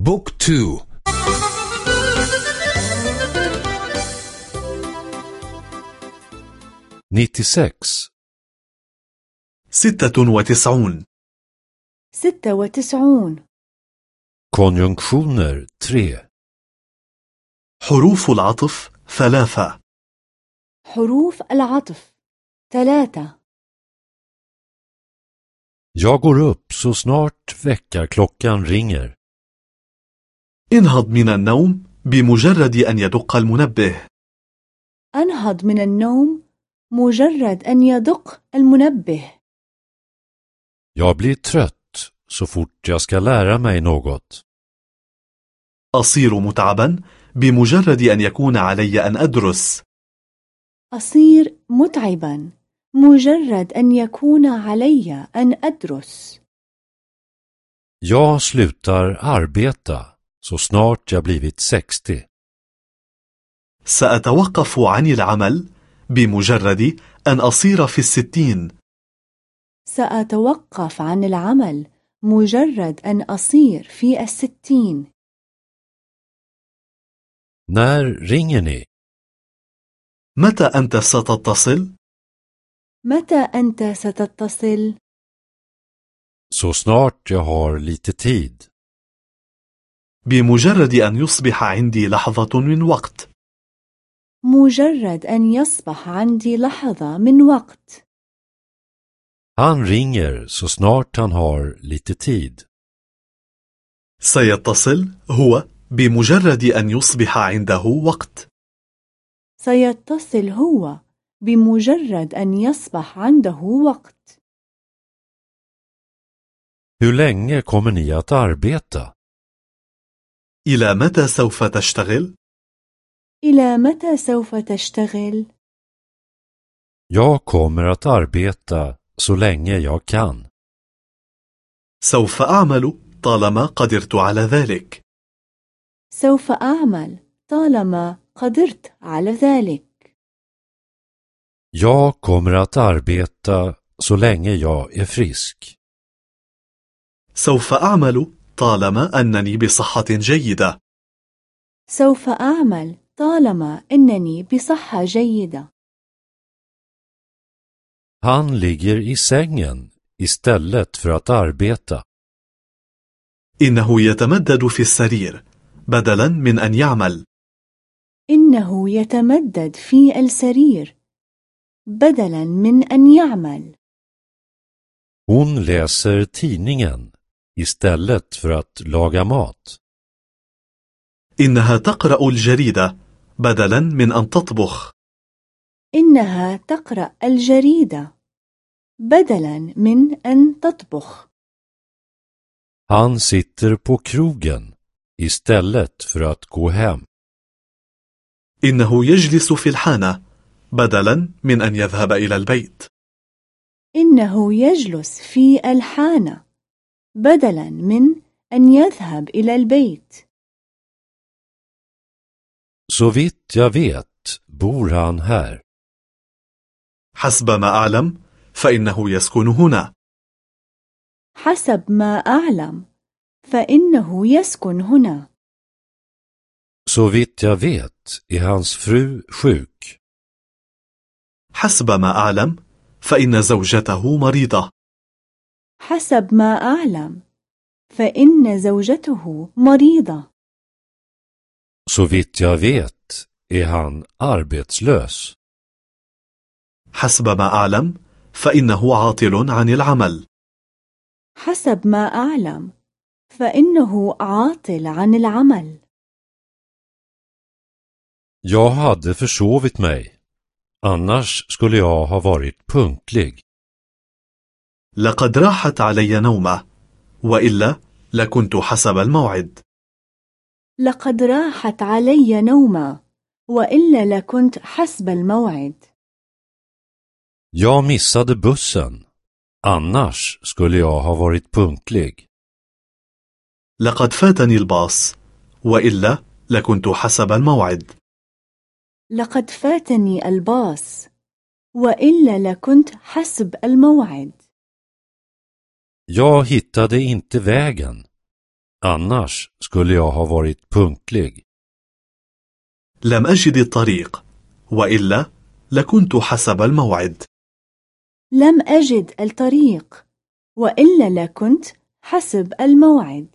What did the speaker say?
بوك تو نيتي سكس ستة وتسعون ستة وتسعون konjunktioner 3 حروف العطف ثلاثة حروف العطف ثلاثة Jag går upp så snart väckarklockan ringer. انهض من النوم بمجرد أن يدق المنبه. أنهض من النوم مجرد أن يدق المنبه. Jag blir trött så fort jag ska lära mig något. أصير متعبا بمجرد أن يكون علي أن أدرس. أصير متعبا مجرد أن يكون علي أن أدرس. Jag slutar arbeta. Så snart jag blivit 60. سأتوقف عن العمل بمجرد أن أصير في الستين سأتوقف عن العمل مجرد أن أصير في الستين När ringer ni? متى أنت ستتصل؟ متى أنت ستتصل؟ Så snart jag har lite tid. بمجرد أن يصبح عندي لحظة من وقت مجرد أن يصبح عندي لحظة من وقت Han ringer så snart han har lite tid. سيتصل هو بمجرد أن يصبح عنده وقت سيتصل هو بمجرد أن يصبح عنده وقت Hur länge kommer ni att arbeta? إلى متى سوف تشتغل؟ إلى متى سوف تشتغل؟ Jag kommer att arbeta så länge jag kan. سوف أعمل طالما قدرت على ذلك سوف أعمل طالما قدرت على ذلك Jag kommer att arbeta så länge jag är frisk. سوف أعمل طالما أنني بصحة جيدة. سوف أعمل طالما أنني بصحة جيدة. Han ligger i sängen istället för att arbeta. إنه يتمدد في السرير بدلا من أن يعمل. إنه يتمدد في السرير بدلا من أن يعمل. Hon läser tidningen. Istället för att laga mat. إنها تقرأ الجريدة بدلا من أن تطبخ إنها تقرأ الجريدة بدلا من أن تطبخ Han sitter på krogen istället för att gå hem. إنه يجلس في الحانة بدلا من أن يذهب إلى البيت إنه يجلس في الحانة بدلا من أن يذهب إلى البيت Så vitt jag vet bor han här. حسب ما أعلم فإنه يسكن هنا حسب ما أعلم فإنه يسكن هنا Så vitt jag vet är hans fru sjuk. حسب ما أعلم فإن زوجته مريضة حسب ما أعلم فإن زوجته مريضة Så vitt jag vet är han arbetslös. حسب ما أعلم فإنه عاطل عن العمل حسب ما أعلم فإنه عاطل عن العمل Jag hade försovit mig. Annars skulle jag ha varit punktlig. لقد راحت علي نومة وإلا لكنت حسب الموعد لقد راحت علي نومة وإلا لكنت حسب الموعد Jag missade bussen. Annars skulle jag ha varit punktlig. لقد فاتني الباص وإلا لكنت حسب الموعد لقد فاتني الباص وإلا لكنت حسب الموعد Jag hittade inte vägen. Annars skulle jag ha varit punktlig. لم أجد الطريق وإلا لكنت حسب الموعد لم أجد الطريق وإلا لكنت حسب الموعد